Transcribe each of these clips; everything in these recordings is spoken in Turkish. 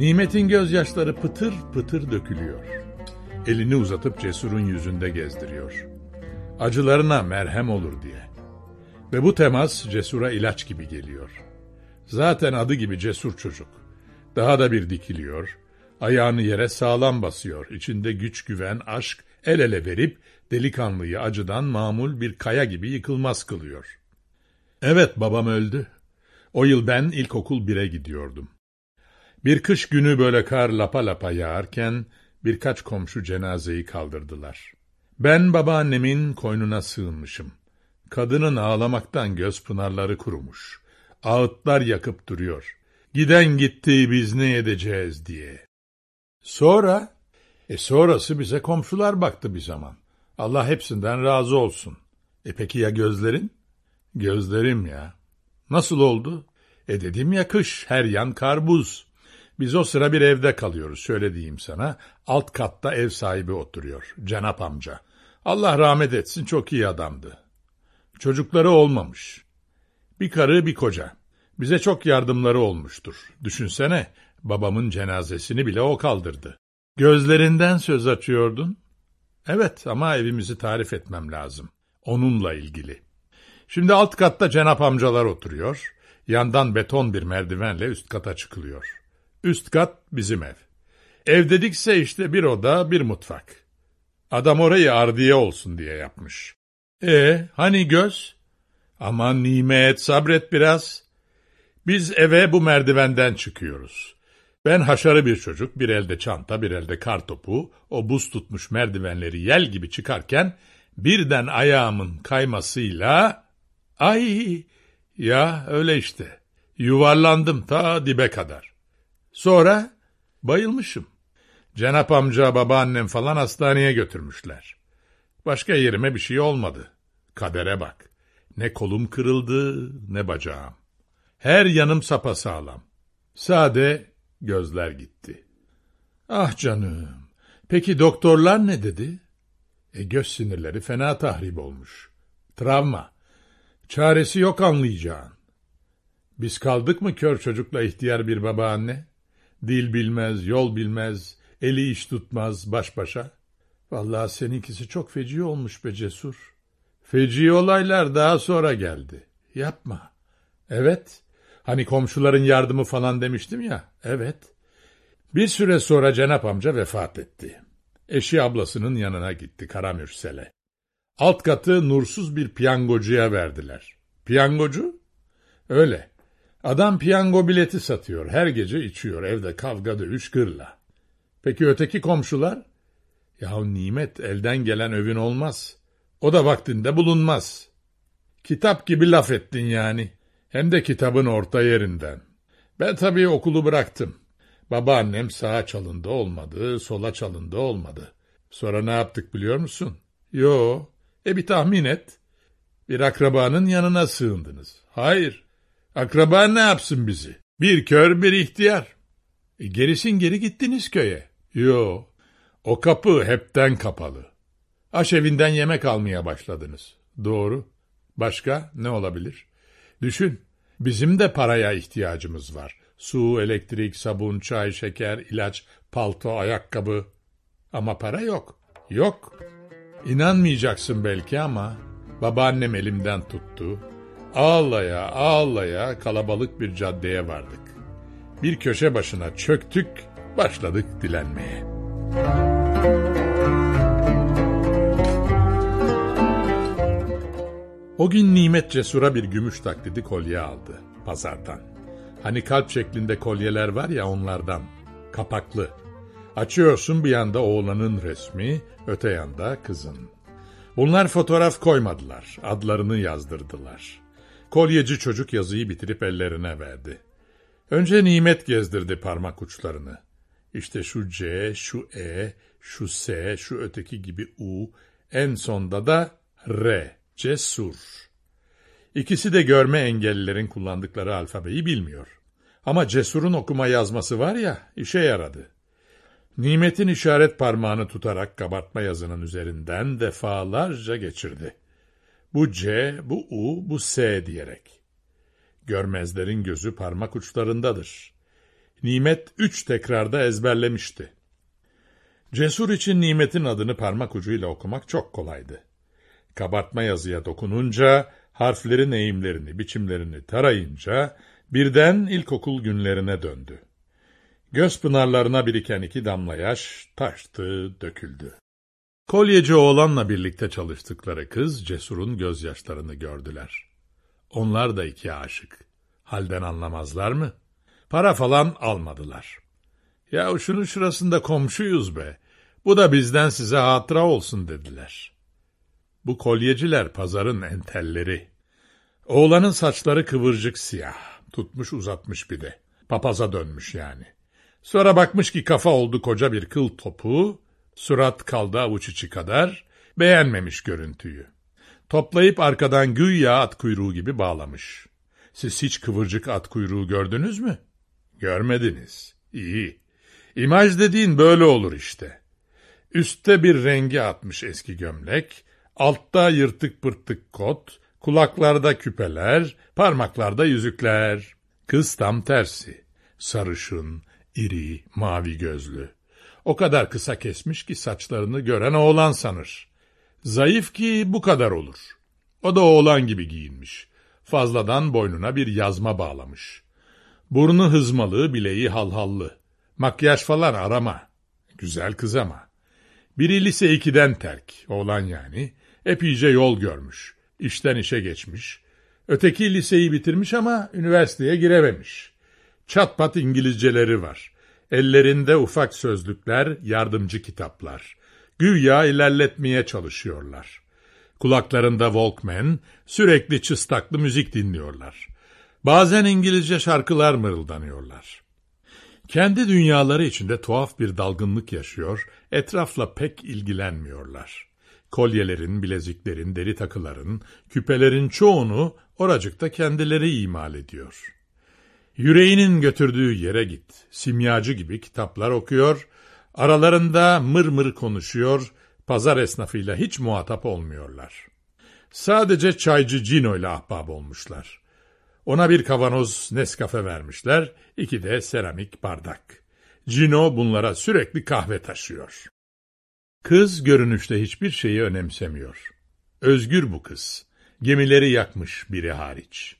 Nimet'in gözyaşları pıtır pıtır dökülüyor. Elini uzatıp Cesur'un yüzünde gezdiriyor. Acılarına merhem olur diye. Ve bu temas Cesur'a ilaç gibi geliyor. Zaten adı gibi cesur çocuk. Daha da bir dikiliyor. Ayağını yere sağlam basıyor. İçinde güç, güven, aşk el ele verip delikanlıyı acıdan mamul bir kaya gibi yıkılmaz kılıyor. Evet babam öldü. O yıl ben ilkokul bire gidiyordum. Bir kış günü böyle kar lapa lapa yağarken birkaç komşu cenazeyi kaldırdılar. Ben babaannemin koynuna sığınmışım. Kadının ağlamaktan göz pınarları kurumuş. Ağıtlar yakıp duruyor. Giden gitti biz ne edeceğiz diye. Sonra? E sonrası bize komşular baktı bir zaman. Allah hepsinden razı olsun. E peki ya gözlerin? Gözlerim ya. Nasıl oldu? E dedim ya kış, her yan kar buz. Biz o sıra bir evde kalıyoruz, şöyle diyeyim sana. Alt katta ev sahibi oturuyor, Cenap amca. Allah rahmet etsin, çok iyi adamdı. Çocukları olmamış. Bir karı, bir koca. Bize çok yardımları olmuştur. Düşünsene, babamın cenazesini bile o kaldırdı. Gözlerinden söz açıyordun. Evet ama evimizi tarif etmem lazım. Onunla ilgili. Şimdi alt katta Cenap amcalar oturuyor. Yandan beton bir merdivenle üst kata çıkılıyor. Üst kat bizim ev. Ev dedikse işte bir oda, bir mutfak. Adam orayı ardiye olsun diye yapmış. E hani göz? Aman nimet sabret biraz. Biz eve bu merdivenden çıkıyoruz. Ben haşarı bir çocuk, bir elde çanta, bir elde kartopu, o buz tutmuş merdivenleri yel gibi çıkarken birden ayağımın kaymasıyla ay ya öyle işte yuvarlandım ta dibe kadar. Sonra bayılmışım. Cenap amca, babaannem falan hastaneye götürmüşler. Başka yerime bir şey olmadı. Kadere bak. Ne kolum kırıldı ne bacağım. Her yanım sapasağlam. Sade gözler gitti. Ah canım. Peki doktorlar ne dedi? E göz sinirleri fena tahrip olmuş. Travma. Çaresi yok anlayacağın. Biz kaldık mı kör çocukla ihtiyar bir babaanne? Dil bilmez, yol bilmez, eli iş tutmaz baş başa. Vallahi seninkisi çok feci olmuş be cesur. Feci olaylar daha sonra geldi. Yapma. Evet. Hani komşuların yardımı falan demiştim ya. Evet. Bir süre sonra Cenap amca vefat etti. Eşi ablasının yanına gitti Karamürsel'e. Alt katı nursuz bir piyangocuya verdiler. Piyangocu? Öyle. Adam piyango bileti satıyor. Her gece içiyor. Evde kavga dövüş gırla. Peki öteki komşular? Yahu nimet elden gelen övün olmaz. O da vaktinde bulunmaz. Kitap gibi laf ettin yani. Hem de kitabın orta yerinden. Ben tabii okulu bıraktım. Babaannem sağa çalındı olmadı, sola çalındı olmadı. Sonra ne yaptık biliyor musun? Yo, e bir tahmin et. Bir akrabanın yanına sığındınız. Hayır, akraba ne yapsın bizi? Bir kör bir ihtiyar. E gerisin geri gittiniz köye. Yo, o kapı hepten kapalı. Aşevinden yemek almaya başladınız. Doğru. Başka ne olabilir? Düşün, bizim de paraya ihtiyacımız var. Su, elektrik, sabun, çay, şeker, ilaç, palto, ayakkabı. Ama para yok. Yok. İnanmayacaksın belki ama babaannem elimden tuttu. Ağlaya ağlaya kalabalık bir caddeye vardık. Bir köşe başına çöktük, başladık dilenmeye. O gün Nimet Cesur'a bir gümüş taklidi kolye aldı pazardan. Hani kalp şeklinde kolyeler var ya onlardan. Kapaklı. Açıyorsun bir yanda oğlanın resmi, öte yanda kızın. Bunlar fotoğraf koymadılar, adlarını yazdırdılar. Kolyeci çocuk yazıyı bitirip ellerine verdi. Önce nimet gezdirdi parmak uçlarını. İşte şu C, şu E, şu S, şu öteki gibi U, en sonda da R, cesur. İkisi de görme engellilerin kullandıkları alfabeyi bilmiyor. Ama cesurun okuma yazması var ya, işe yaradı. Nimet'in işaret parmağını tutarak kabartma yazının üzerinden defalarca geçirdi. Bu C, bu U, bu S diyerek. Görmezlerin gözü parmak uçlarındadır. Nimet üç tekrarda ezberlemişti. Cesur için Nimet'in adını parmak ucuyla okumak çok kolaydı. Kabartma yazıya dokununca, harflerin eğimlerini, biçimlerini tarayınca birden ilkokul günlerine döndü. Göz pınarlarına biriken iki damla yaş taştı, döküldü. Kolyeci oğlanla birlikte çalıştıkları kız Cesur'un gözyaşlarını gördüler. Onlar da iki aşık. Halden anlamazlar mı? Para falan almadılar. Ya şunun şurasında komşuyuz be. Bu da bizden size hatıra olsun dediler. Bu kolyeciler pazarın entelleri. Oğlanın saçları kıvırcık siyah. Tutmuş uzatmış bir de. Papaza dönmüş yani. Sonra bakmış ki kafa oldu koca bir kıl topu, surat kaldı avuç içi kadar, beğenmemiş görüntüyü. Toplayıp arkadan güya at kuyruğu gibi bağlamış. Siz hiç kıvırcık at kuyruğu gördünüz mü? Görmediniz. İyi. İmaj dediğin böyle olur işte. Üste bir rengi atmış eski gömlek, altta yırtık pırtık kot, kulaklarda küpeler, parmaklarda yüzükler. Kız tam tersi. Sarışın, iri, mavi gözlü. O kadar kısa kesmiş ki saçlarını gören oğlan sanır. Zayıf ki bu kadar olur. O da oğlan gibi giyinmiş. Fazladan boynuna bir yazma bağlamış. Burnu hızmalı, bileği halhallı. Makyaj falan arama. Güzel kız ama. Biri lise 2'den terk, oğlan yani. Epeyce yol görmüş. İşten işe geçmiş. Öteki liseyi bitirmiş ama üniversiteye girememiş. Çatpat İngilizceleri var. Ellerinde ufak sözlükler, yardımcı kitaplar. Güya ilerletmeye çalışıyorlar. Kulaklarında Walkman, sürekli çıstaklı müzik dinliyorlar. Bazen İngilizce şarkılar mırıldanıyorlar. Kendi dünyaları içinde tuhaf bir dalgınlık yaşıyor, etrafla pek ilgilenmiyorlar. Kolyelerin, bileziklerin, deri takıların, küpelerin çoğunu oracıkta kendileri imal ediyor. Yüreğinin götürdüğü yere git, simyacı gibi kitaplar okuyor, aralarında mır mır konuşuyor, pazar esnafıyla hiç muhatap olmuyorlar. Sadece çaycı Cino ile ahbab olmuşlar. Ona bir kavanoz Nescafe vermişler, iki de seramik bardak. Cino bunlara sürekli kahve taşıyor. Kız görünüşte hiçbir şeyi önemsemiyor. Özgür bu kız. Gemileri yakmış biri hariç.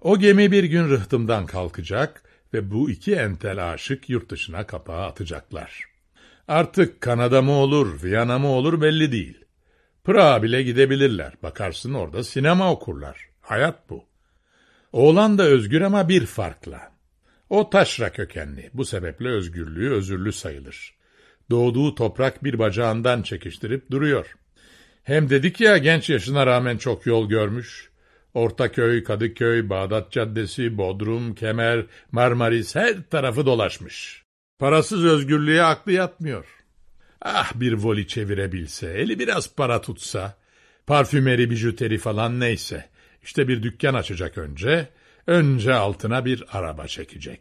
O gemi bir gün rıhtımdan kalkacak ve bu iki entel aşık yurt dışına kapağı atacaklar. Artık Kanada mı olur, Viyana mı olur belli değil. Pırağa bile gidebilirler. Bakarsın orada sinema okurlar. Hayat bu. Oğlan da özgür ama bir farkla. O taşra kökenli. Bu sebeple özgürlüğü özürlü sayılır. Doğduğu toprak bir bacağından çekiştirip duruyor. Hem dedik ya genç yaşına rağmen çok yol görmüş. Ortaköy, Kadıköy, Bağdat Caddesi, Bodrum, Kemer, Marmaris her tarafı dolaşmış. Parasız özgürlüğe aklı yatmıyor. Ah bir voli çevirebilse, eli biraz para tutsa, parfümeri, bijuteri falan neyse. İşte bir dükkan açacak önce, önce altına bir araba çekecek.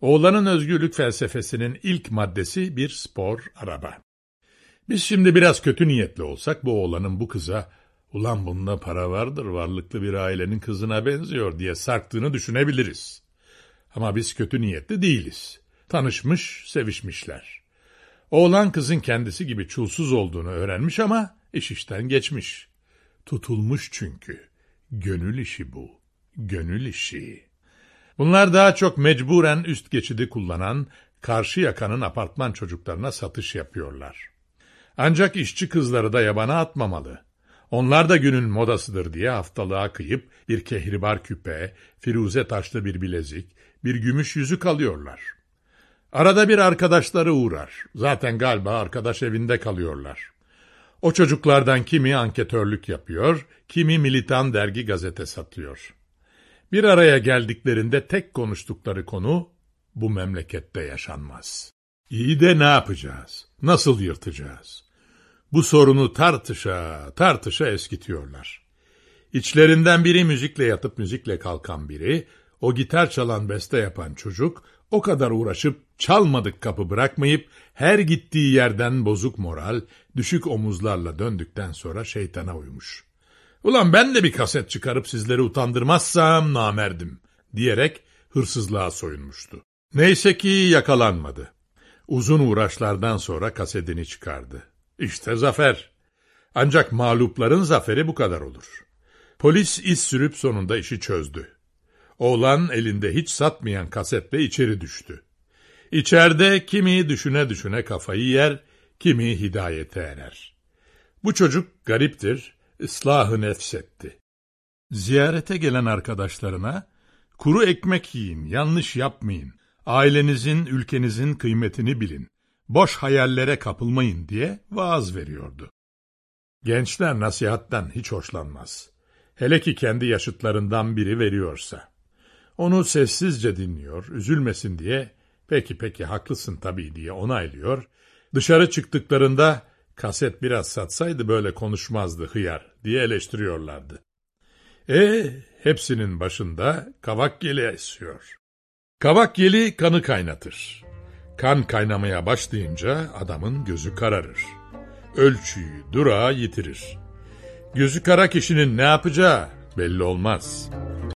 Oğlanın özgürlük felsefesinin ilk maddesi bir spor araba. Biz şimdi biraz kötü niyetli olsak bu oğlanın bu kıza ulan bunda para vardır varlıklı bir ailenin kızına benziyor diye sarktığını düşünebiliriz. Ama biz kötü niyetli değiliz. Tanışmış, sevişmişler. Oğlan kızın kendisi gibi çulsuz olduğunu öğrenmiş ama iş işten geçmiş. Tutulmuş çünkü. Gönül işi bu. Gönül işi. Bunlar daha çok mecburen üst geçidi kullanan karşı yakanın apartman çocuklarına satış yapıyorlar. Ancak işçi kızları da yabana atmamalı. Onlar da günün modasıdır diye haftalığa kıyıp bir kehribar küpe, firuze taşlı bir bilezik, bir gümüş yüzük alıyorlar. Arada bir arkadaşları uğrar. Zaten galiba arkadaş evinde kalıyorlar. O çocuklardan kimi anketörlük yapıyor, kimi militan dergi gazete satıyor. Bir araya geldiklerinde tek konuştukları konu bu memlekette yaşanmaz. İyi de ne yapacağız? Nasıl yırtacağız? Bu sorunu tartışa tartışa eskitiyorlar. İçlerinden biri müzikle yatıp müzikle kalkan biri, o gitar çalan beste yapan çocuk, o kadar uğraşıp çalmadık kapı bırakmayıp her gittiği yerden bozuk moral, düşük omuzlarla döndükten sonra şeytana uymuş. Ulan ben de bir kaset çıkarıp sizleri utandırmazsam namerdim diyerek hırsızlığa soyunmuştu. Neyse ki yakalanmadı. Uzun uğraşlardan sonra kasetini çıkardı. İşte zafer. Ancak mağlupların zaferi bu kadar olur. Polis iz sürüp sonunda işi çözdü. Oğlan elinde hiç satmayan kasetle içeri düştü. İçeride kimi düşüne düşüne kafayı yer, kimi hidayete erer. Bu çocuk gariptir, ıslahı nefsetti. Ziyarete gelen arkadaşlarına, kuru ekmek yiyin, yanlış yapmayın, ailenizin, ülkenizin kıymetini bilin, boş hayallere kapılmayın diye vaaz veriyordu. Gençler nasihattan hiç hoşlanmaz. Hele ki kendi yaşıtlarından biri veriyorsa. Onu sessizce dinliyor, üzülmesin diye, peki peki haklısın tabii diye onaylıyor. Dışarı çıktıklarında kaset biraz satsaydı böyle konuşmazdı hıyar diye eleştiriyorlardı. E hepsinin başında kavak yeli esiyor. Kavak yeli kanı kaynatır. Kan kaynamaya başlayınca adamın gözü kararır. Ölçüyü, durağı yitirir. Gözü kara kişinin ne yapacağı belli olmaz.''